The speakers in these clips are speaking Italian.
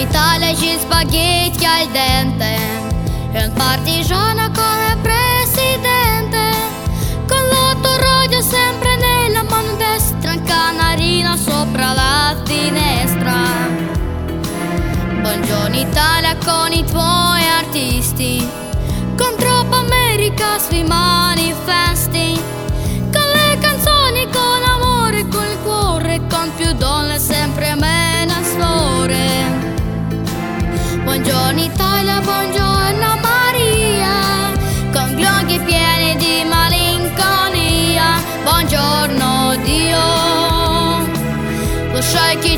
Italia ci spaghetti al dente. E un partigiano come presidente. Con l'autoradio sempre nella mano destra Un canarino sopra la finestra. Buongiorno Italia con i tuoi artisti. Contro America sui manifesti Buongiorno Italia, buongiorno Maria. Con gli occhi pieni di malinconia. Buongiorno Dio. Lo sai che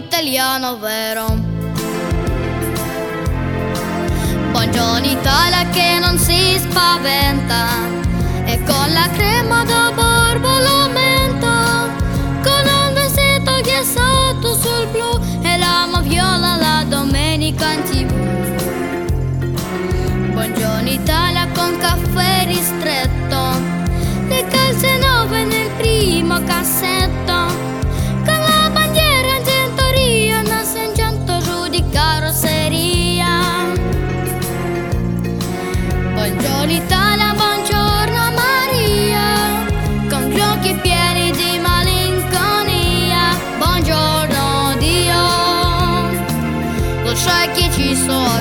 italiano vero? Buongiorno Italia che non si spaventa. E con la crema da barba lo sai che ci sono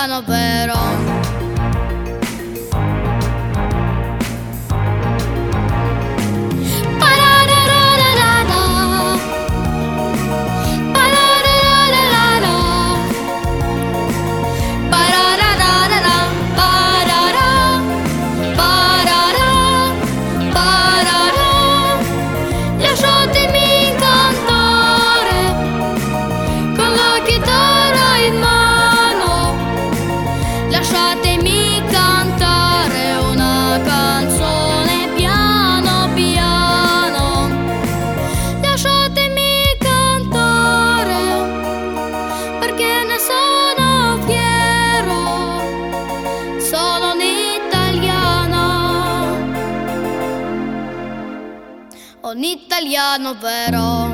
italiano vero. Un italiano vero.